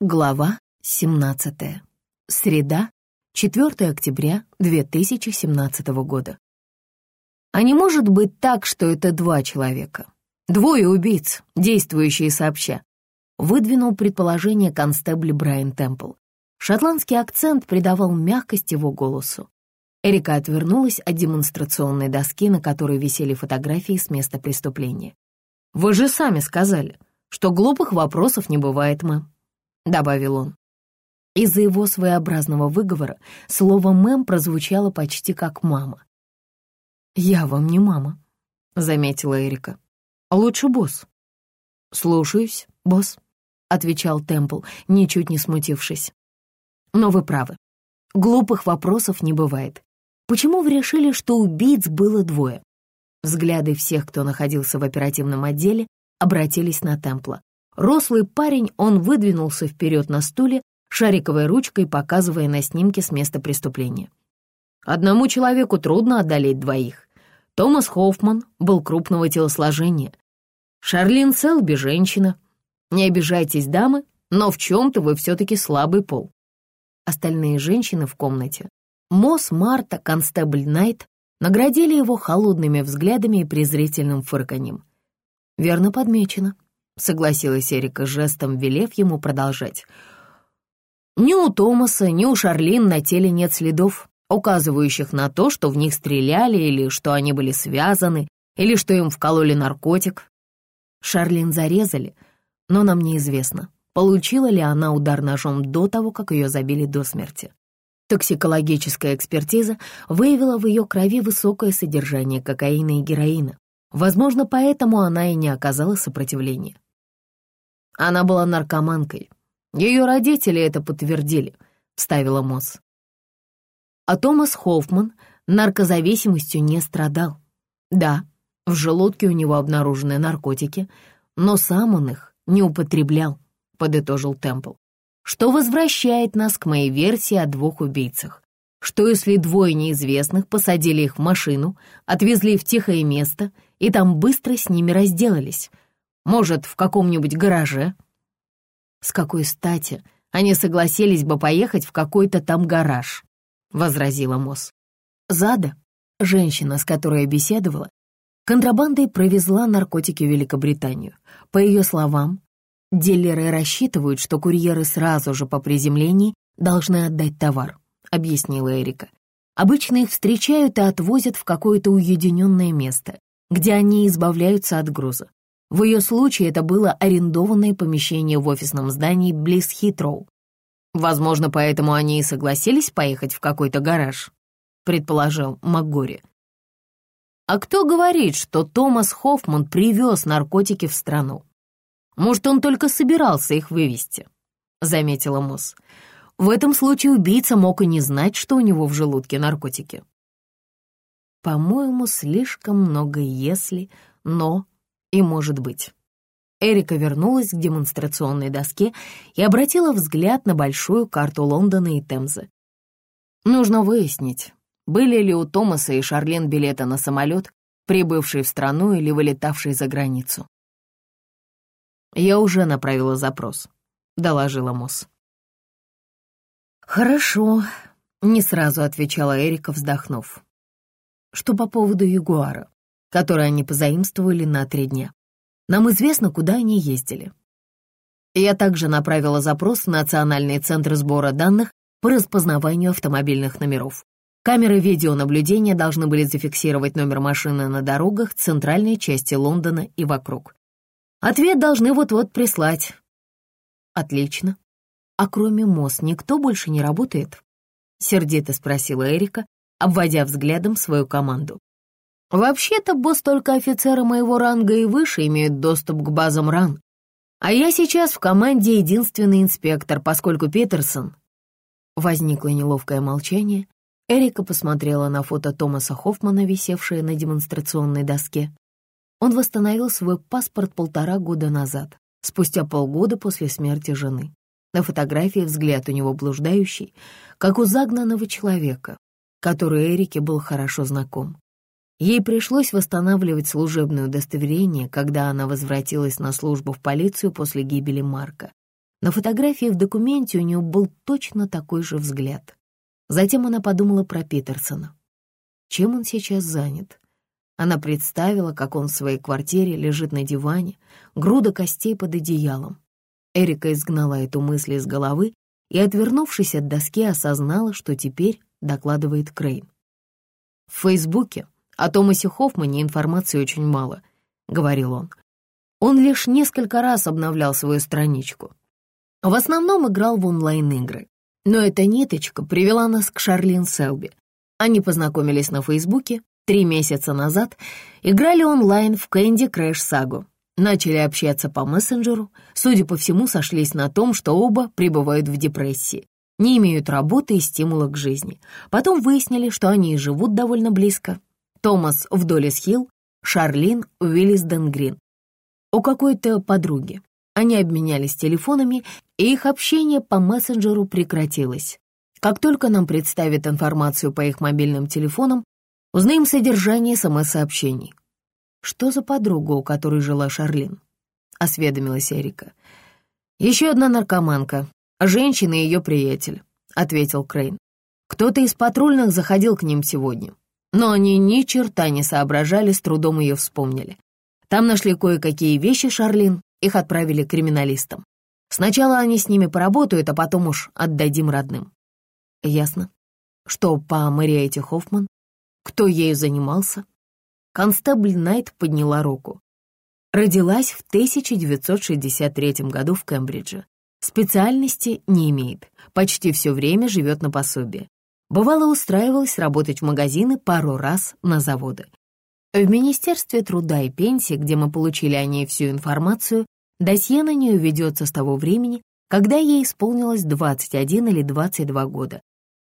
Глава 17. Среда, 4 октября 2017 года. А не может быть так, что это два человека. Двое убийц, действующие сообща. Выдвинул предположение констебль Брайан Темпл. Шотландский акцент придавал мягкость его голосу. Эрика отвернулась от демонстрационной доски, на которой висели фотографии с места преступления. «Вы же сами сказали, что глупых вопросов не бывает, мэм», — добавил он. Из-за его своеобразного выговора слово «мэм» прозвучало почти как «мама». «Я вам не мама», — заметила Эрика. «Лучше босс». «Слушаюсь, босс», — отвечал Темпл, ничуть не смутившись. «Но вы правы. Глупых вопросов не бывает. Почему вы решили, что убийц было двое?» Взгляды всех, кто находился в оперативном отделе, обратились на Темпла. Рослый парень, он выдвинулся вперед на стуле, шариковой ручкой показывая на снимке с места преступления. Одному человеку трудно одолеть двоих. Томас Хоффман был крупного телосложения. Шарлин Селби — женщина. Не обижайтесь, дамы, но в чем-то вы все-таки слабый пол. Остальные женщины в комнате — Мосс, Марта, Констебль Найт — наградили его холодными взглядами и презрительным фырканьем. Верно подмечено. — согласилась Эрика жестом, велев ему продолжать. «Ни у Томаса, ни у Шарлин на теле нет следов, указывающих на то, что в них стреляли или что они были связаны, или что им вкололи наркотик. Шарлин зарезали, но нам неизвестно, получила ли она удар ножом до того, как ее забили до смерти. Токсикологическая экспертиза выявила в ее крови высокое содержание кокаина и героина. Возможно, поэтому она и не оказала сопротивления. Она была наркоманкой. Ее родители это подтвердили, вставила Мосс. А Томас Хоффман наркозависимостью не страдал. Да, в желудке у него обнаружены наркотики, но сам он их не употреблял, подытожил Темпл. Что возвращает нас к моей версии о двух убийцах. Что если двое неизвестных посадили их в машину, отвезли в тихое место и там быстро с ними разделались — может, в каком-нибудь гараже? С какой стати они согласились бы поехать в какой-то там гараж? Возразила Мосс. Зада, женщина, с которой я беседовала, контрабандой провезла наркотики в Великобританию. По ее словам, дилеры рассчитывают, что курьеры сразу же по приземлении должны отдать товар, объяснила Эрика. Обычно их встречают и отвозят в какое-то уединенное место, где они избавляются от груза. В ее случае это было арендованное помещение в офисном здании близ Хитроу. Возможно, поэтому они и согласились поехать в какой-то гараж, предположил МакГори. А кто говорит, что Томас Хоффман привез наркотики в страну? Может, он только собирался их вывести, заметила Мосс. В этом случае убийца мог и не знать, что у него в желудке наркотики. По-моему, слишком много «если», «но», и может быть. Эрика вернулась к демонстрационной доске и обратила взгляд на большую карту Лондона и Темзы. Нужно выяснить, были ли у Томаса и Шарлен билеты на самолет, прибывший в страну или вылетавший за границу. «Я уже направила запрос», — доложила Мосс. «Хорошо», — не сразу отвечала Эрика, вздохнув. «Что по поводу Ягуара?» Который они позаимствовали на три дня. Нам известно, куда они ездили. Я также направила запрос в Национальный центр сбора данных по распознаванию автомобильных номеров. Камеры видеонаблюдения должны были зафиксировать номер машины на дорогах центральной части Лондона и вокруг. Ответ должны вот-вот прислать. Отлично. А кроме МОС никто больше не работает? Сердито спросила Эрика, обводя взглядом свою команду. Вообще-то, босс, только офицеры моего ранга и выше имеют доступ к базам РАН. А я сейчас в команде единственный инспектор, поскольку Питерсон... Возникло неловкое молчание. Эрика посмотрела на фото Томаса Хоффмана, висевшее на демонстрационной доске. Он восстановил свой паспорт полтора года назад, спустя полгода после смерти жены. На фотографии взгляд у него блуждающий, как у загнанного человека, который Эрике был хорошо знаком. Ей пришлось восстанавливать служебное удостоверение, когда она возвратилась на службу в полицию после гибели Марка. На фотографии в документе у нее был точно такой же взгляд. Затем она подумала про Питерсона. Чем он сейчас занят? Она представила, как он в своей квартире лежит на диване, груда костей под одеялом. Эрика изгнала эту мысль из головы и, отвернувшись от доски, осознала, что теперь докладывает Крейн. В Фейсбуке о Томасе Хоффмане информации очень мало, — говорил он. Он лишь несколько раз обновлял свою страничку. В основном играл в онлайн-игры. Но эта ниточка привела нас к Шарлин Селби. Они познакомились на Фейсбуке три месяца назад, играли онлайн в Кэнди Крэш Сагу, начали общаться по мессенджеру, судя по всему, сошлись на том, что оба пребывают в депрессии, не имеют работы и стимула к жизни. Потом выяснили, что они живут довольно близко. Томас в Доллис-Хилл, Шарлин в Виллисден-Грин. У какой-то подруги. Они обменялись телефонами, и их общение по мессенджеру прекратилось. Как только нам представят информацию по их мобильным телефонам, узнаем содержание СМС-сообщений. «Что за подруга, у которой жила Шарлин?» — осведомилась Эрика. «Еще одна наркоманка, женщина и ее приятель», — ответил Крейн. «Кто-то из патрульных заходил к ним сегодня, но они ни черта не соображали, с трудом ее вспомнили. Там нашли кое-какие вещи Шарлин, их отправили криминалистам. Сначала они с ними поработают, а потом уж отдадим родным». «Ясно. Что по Мариэте Хоффман? Кто ею занимался?» Констебль Найт подняла руку. Родилась в 1963 году в Кембридже. Специальности не имеет, почти все время живет на пособие. Бывало, устраивалась работать в магазины пару раз на заводы. В Министерстве труда и пенсии, где мы получили о ней всю информацию, досье на нее ведется с того времени, когда ей исполнилось 21 или 22 года.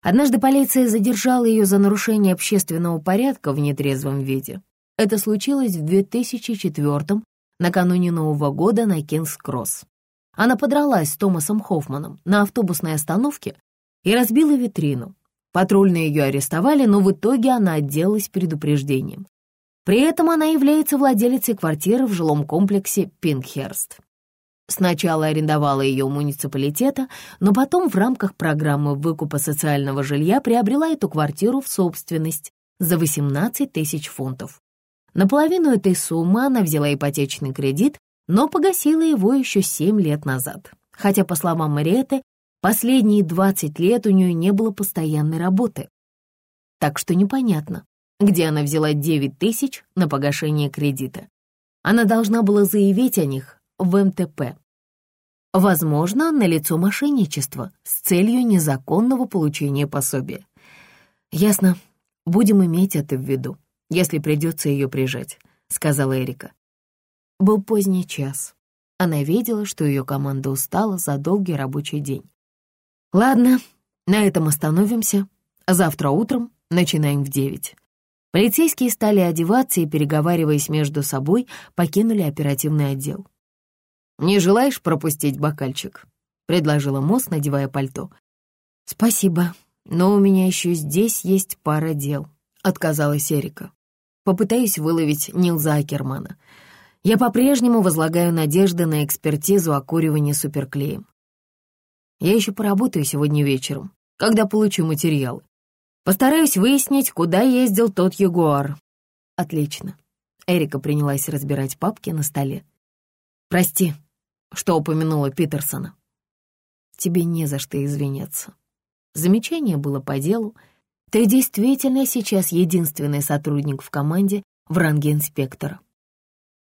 Однажды полиция задержала ее за нарушение общественного порядка в нетрезвом виде. Это случилось в 2004 накануне Нового года на Кингс-Кросс. Она подралась с Томасом Хоффманом на автобусной остановке и разбила витрину. Патрульные ее арестовали, но в итоге она отделалась предупреждением. При этом она является владелицей квартиры в жилом комплексе Пинкхерст. Сначала арендовала ее у муниципалитета, но потом в рамках программы выкупа социального жилья приобрела эту квартиру в собственность за 18 тысяч фунтов. Наполовину этой суммы она взяла ипотечный кредит, но погасила его еще 7 лет назад. Хотя, по словам Мариэты, последние 20 лет у нее не было постоянной работы. Так что непонятно, где она взяла 9 тысяч на погашение кредита. Она должна была заявить о них в МТП. Возможно, налицо мошенничество с целью незаконного получения пособия. Ясно, будем иметь это в виду если придется ее прижать», — сказала Эрика. Был поздний час. Она видела, что ее команда устала за долгий рабочий день. «Ладно, на этом остановимся. Завтра утром начинаем в девять». Полицейские стали одеваться и, переговариваясь между собой, покинули оперативный отдел. «Не желаешь пропустить бокальчик?» — предложила Мосс, надевая пальто. «Спасибо, но у меня еще здесь есть пара дел», — отказалась Эрика попытаюсь выловить Нилза Акермана. Я по-прежнему возлагаю надежды на экспертизу окуривания суперклеем. Я еще поработаю сегодня вечером, когда получу материалы. Постараюсь выяснить, куда ездил тот Ягуар. Отлично. Эрика принялась разбирать папки на столе. Прости, что упомянула Питерсона. Тебе не за что извиняться. Замечание было по делу, ты действительно сейчас единственный сотрудник в команде в ранге инспектора.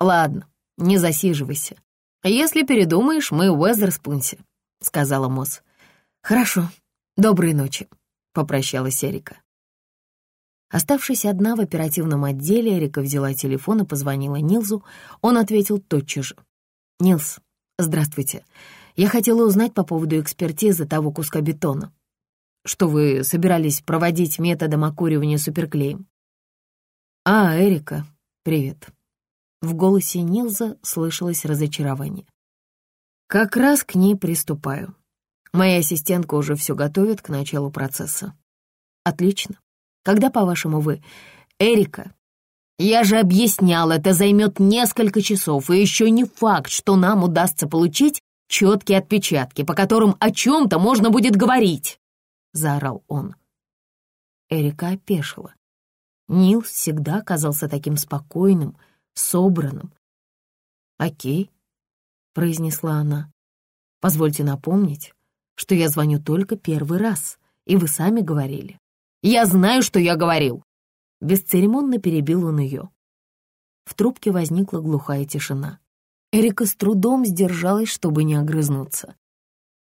Ладно, не засиживайся. Если передумаешь, мы в Уэзерспунсе, — сказала Мосс. Хорошо, доброй ночи, — попрощалась Эрика. Оставшись одна в оперативном отделе, Эрика взяла телефон и позвонила Нилзу. Он ответил тотчас же. «Нилс, здравствуйте. Я хотела узнать по поводу экспертизы того куска бетона что вы собирались проводить методом окуривания суперклеем. «А, Эрика, привет». В голосе Нилза слышалось разочарование. «Как раз к ней приступаю. Моя ассистентка уже все готовит к началу процесса». «Отлично. Когда, по-вашему, вы...» «Эрика, я же объяснял, это займет несколько часов, и еще не факт, что нам удастся получить четкие отпечатки, по которым о чем-то можно будет говорить!» — заорал он. Эрика опешила. Нил всегда казался таким спокойным, собранным. «Окей», — произнесла она. «Позвольте напомнить, что я звоню только первый раз, и вы сами говорили». «Я знаю, что я говорил!» Бесцеремонно перебил он ее. В трубке возникла глухая тишина. Эрика с трудом сдержалась, чтобы не огрызнуться.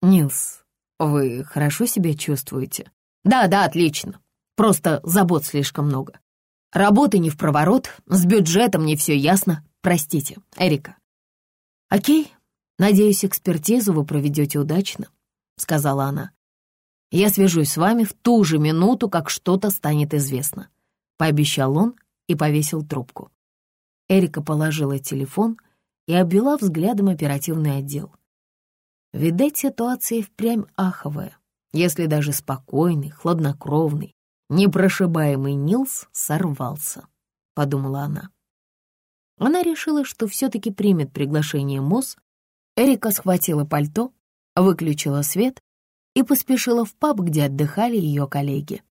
«Нилс, вы хорошо себя чувствуете?» «Да, да, отлично. Просто забот слишком много. Работы не в проворот, с бюджетом не все ясно. Простите, Эрика». «Окей, надеюсь, экспертизу вы проведете удачно», — сказала она. «Я свяжусь с вами в ту же минуту, как что-то станет известно», — пообещал он и повесил трубку. Эрика положила телефон и обвела взглядом оперативный отдел. Видать, ситуация впрямь аховая, если даже спокойный, хладнокровный, непрошибаемый Нилс сорвался, — подумала она. Она решила, что все-таки примет приглашение МОЗ. Эрика схватила пальто, выключила свет и поспешила в паб, где отдыхали ее коллеги.